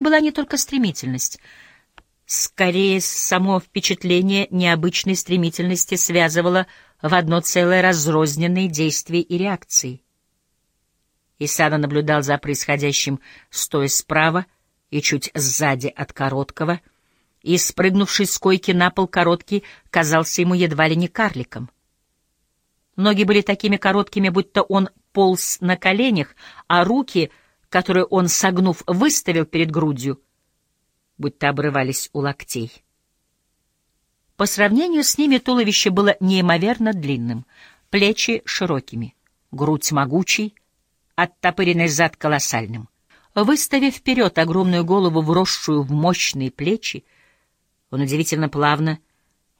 была не только стремительность. Скорее, само впечатление необычной стремительности связывало в одно целое разрозненные действия и реакции. Исана наблюдал за происходящим, стоя справа и чуть сзади от короткого, и, спрыгнувший с койки на пол короткий, казался ему едва ли не карликом. Ноги были такими короткими, будто он полз на коленях, а руки, которые он, согнув, выставил перед грудью, будто обрывались у локтей. По сравнению с ними туловище было неимоверно длинным, плечи широкими, грудь могучей, оттопыренный зад колоссальным. Выставив вперед огромную голову, вросшую в мощные плечи, он удивительно плавно,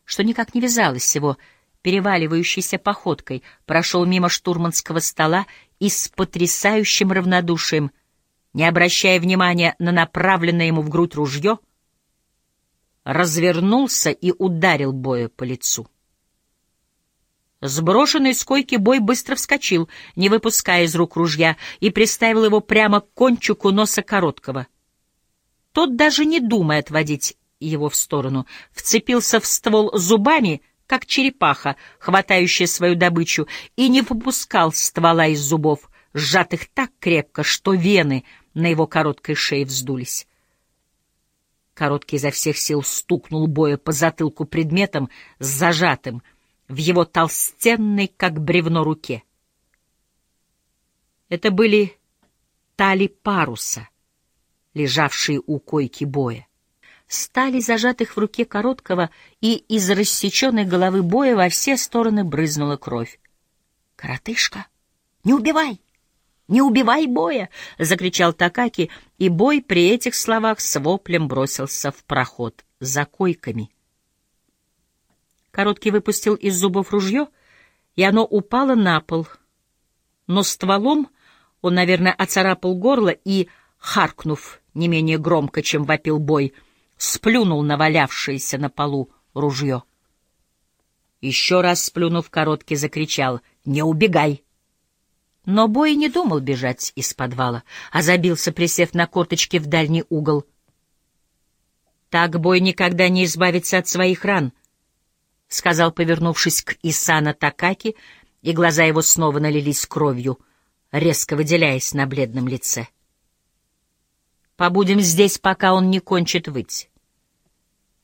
что никак не вязалось с его переваливающейся походкой, прошел мимо штурманского стола и с потрясающим равнодушием, не обращая внимания на направленное ему в грудь ружье, развернулся и ударил Боя по лицу. Сброшенный с койки бой быстро вскочил, не выпуская из рук ружья, и приставил его прямо к кончику носа короткого. Тот, даже не думая отводить его в сторону, вцепился в ствол зубами, как черепаха, хватающая свою добычу, и не выпускал ствола из зубов, сжатых так крепко, что вены на его короткой шее вздулись. Короткий изо всех сил стукнул боя по затылку предметом зажатым в его толстенной, как бревно, руке. Это были тали паруса, лежавшие у койки боя. Стали зажатых в руке короткого, и из рассеченной головы боя во все стороны брызнула кровь. «Коротышка, не убивай!» «Не убивай боя!» — закричал Такаки, и бой при этих словах с воплем бросился в проход за койками. Короткий выпустил из зубов ружье, и оно упало на пол. Но стволом он, наверное, оцарапал горло и, харкнув не менее громко, чем вопил бой, сплюнул на валявшееся на полу ружье. Еще раз сплюнув, короткий закричал «Не убегай!» Но Бой не думал бежать из подвала, а забился, присев на корточки в дальний угол. «Так Бой никогда не избавится от своих ран», — сказал, повернувшись к Исана Такаки, и глаза его снова налились кровью, резко выделяясь на бледном лице. «Побудем здесь, пока он не кончит выть.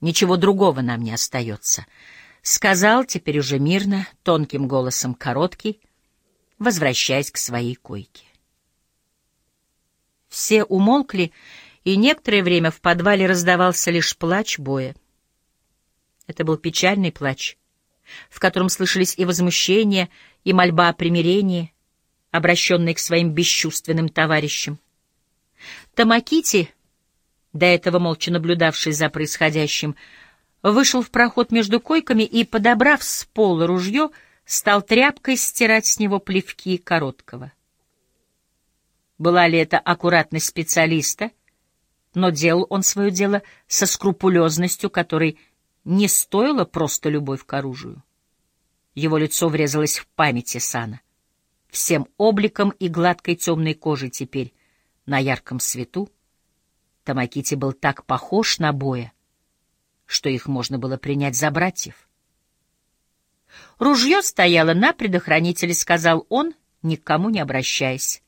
Ничего другого нам не остается», — сказал теперь уже мирно, тонким голосом короткий, возвращаясь к своей койке. Все умолкли, и некоторое время в подвале раздавался лишь плач боя. Это был печальный плач, в котором слышались и возмущение, и мольба о примирении, обращенные к своим бесчувственным товарищам. Тамакити, до этого молча наблюдавший за происходящим, вышел в проход между койками и, подобрав с пола ружье, стал тряпкой стирать с него плевки короткого. Была ли это аккуратность специалиста, но делал он свое дело со скрупулезностью, которой не стоила просто любовь к оружию. Его лицо врезалось в памяти Сана. Всем обликом и гладкой темной кожей теперь на ярком свету Тамакити был так похож на боя, что их можно было принять за братьев. Ружье стояло на предохранителе, сказал он, никому не обращаясь.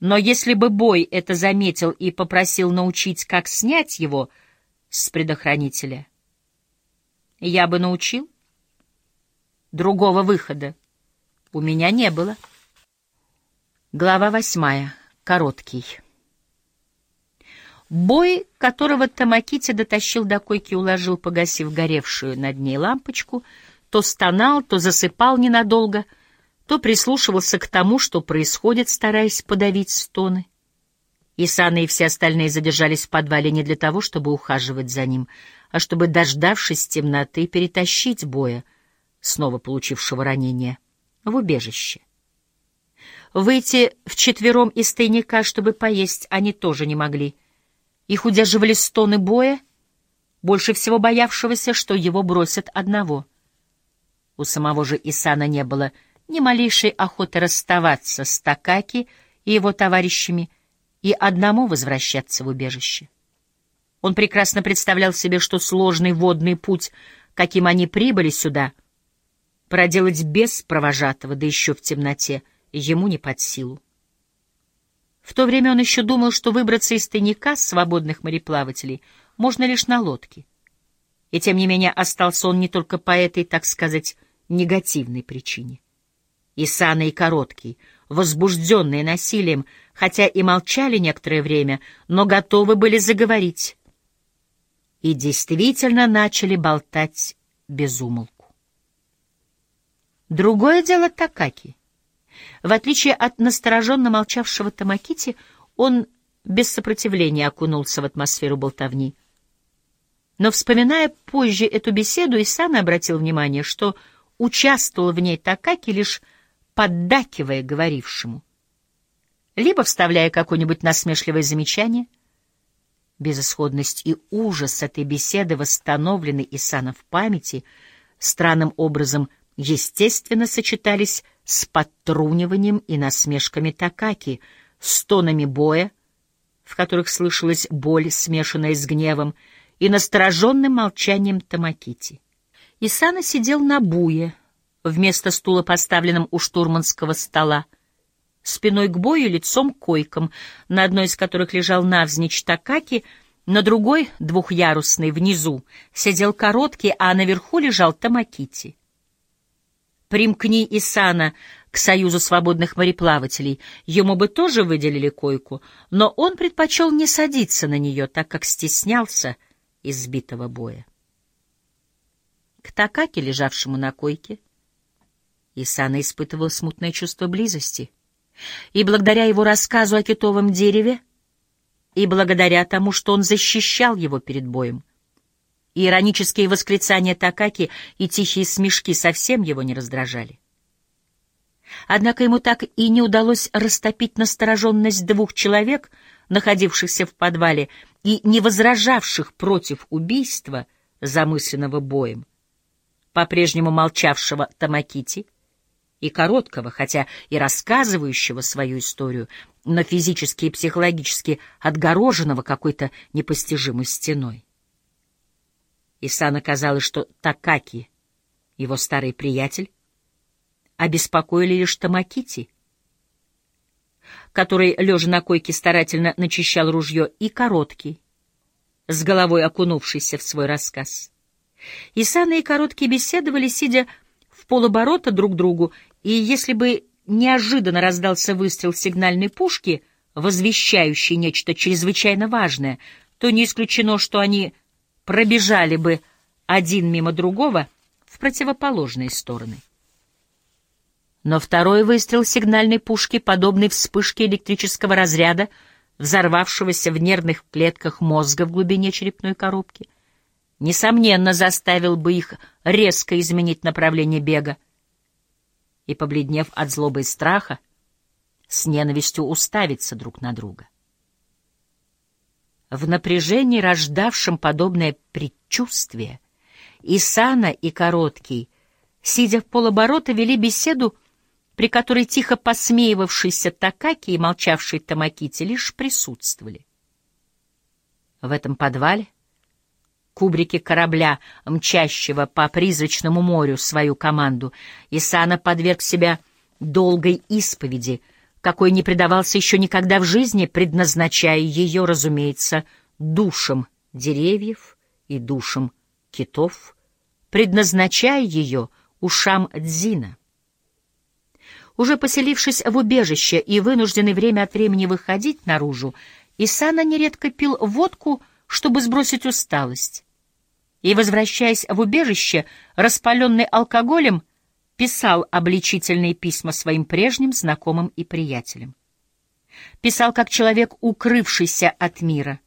Но если бы Бой это заметил и попросил научить, как снять его с предохранителя, я бы научил. Другого выхода у меня не было. Глава восьмая. Короткий. Бой, которого Тамакити дотащил до койки и уложил, погасив горевшую над ней лампочку — то стонал, то засыпал ненадолго, то прислушивался к тому, что происходит, стараясь подавить стоны. Исана и все остальные задержались в подвале не для того, чтобы ухаживать за ним, а чтобы, дождавшись темноты, перетащить боя, снова получившего ранение, в убежище. Выйти вчетвером из тайника, чтобы поесть, они тоже не могли. Их удерживали стоны боя, больше всего боявшегося, что его бросят одного — у самого же Исана не было ни малейшей охоты расставаться с Такаки и его товарищами и одному возвращаться в убежище. Он прекрасно представлял себе, что сложный водный путь, каким они прибыли сюда, проделать без провожатого, да еще в темноте, ему не под силу. В то время он еще думал, что выбраться из тайника свободных мореплавателей можно лишь на лодке. И тем не менее остался он не только по этой, так сказать, негативной причине. Исана и Короткий, возбужденные насилием, хотя и молчали некоторое время, но готовы были заговорить. И действительно начали болтать без умолку. Другое дело Такаки. В отличие от настороженно молчавшего Тамакити, он без сопротивления окунулся в атмосферу болтовни. Но, вспоминая позже эту беседу, и сам обратил внимание, что участвовал в ней Такаки, лишь поддакивая говорившему, либо вставляя какое-нибудь насмешливое замечание. Безысходность и ужас этой беседы восстановлены Исана в памяти, странным образом естественно сочетались с подтруниванием и насмешками Такаки, стонами боя, в которых слышалась боль, смешанная с гневом, и настороженным молчанием Тамакити. Исана сидел на буе, вместо стула, поставленном у штурманского стола, спиной к бою, лицом к койкам, на одной из которых лежал навзничь Такаки, на другой, двухъярусной, внизу, сидел короткий, а наверху лежал Тамакити. Примкни Исана к Союзу свободных мореплавателей, ему бы тоже выделили койку, но он предпочел не садиться на нее, так как стеснялся избитого боя. К Такаке, лежавшему на койке, Исана испытывал смутное чувство близости. И благодаря его рассказу о китовом дереве, и благодаря тому, что он защищал его перед боем, и иронические восклицания Такаки и тихие смешки совсем его не раздражали. Однако ему так и не удалось растопить настороженность двух человек, находившихся в подвале и не возражавших против убийства, замысленного боем, по-прежнему молчавшего Тамакити и короткого, хотя и рассказывающего свою историю, но физически и психологически отгороженного какой-то непостижимой стеной. Исана казалось, что Такаки, его старый приятель, обеспокоили лишь Тамакити, который, лежа на койке, старательно начищал ружье, и Короткий, с головой окунувшийся в свой рассказ. Исана и Короткий беседовали, сидя в полоборота друг другу, и если бы неожиданно раздался выстрел сигнальной пушки, возвещающий нечто чрезвычайно важное, то не исключено, что они пробежали бы один мимо другого в противоположные стороны. Но второй выстрел сигнальной пушки, подобный вспышке электрического разряда, взорвавшегося в нервных клетках мозга в глубине черепной коробки, несомненно заставил бы их резко изменить направление бега и, побледнев от злобы и страха, с ненавистью уставиться друг на друга. В напряжении, рождавшем подобное предчувствие, Исана и Короткий, сидя в полоборота, вели беседу, при которой тихо посмеивавшийся Такаки и молчавший Тамакити лишь присутствовали. В этом подвале, кубрике корабля, мчащего по призрачному морю свою команду, Исана подверг себя долгой исповеди — какой не предавался еще никогда в жизни, предназначая ее, разумеется, душам деревьев и душам китов, предназначая ее ушам Дзина. Уже поселившись в убежище и вынужденный время от времени выходить наружу, Исана нередко пил водку, чтобы сбросить усталость. И, возвращаясь в убежище, распаленный алкоголем, писал обличительные письма своим прежним знакомым и приятелям. Писал как человек, укрывшийся от мира,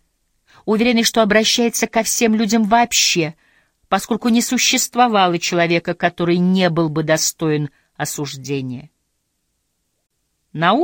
уверенный, что обращается ко всем людям вообще, поскольку не существовало человека, который не был бы достоин осуждения. На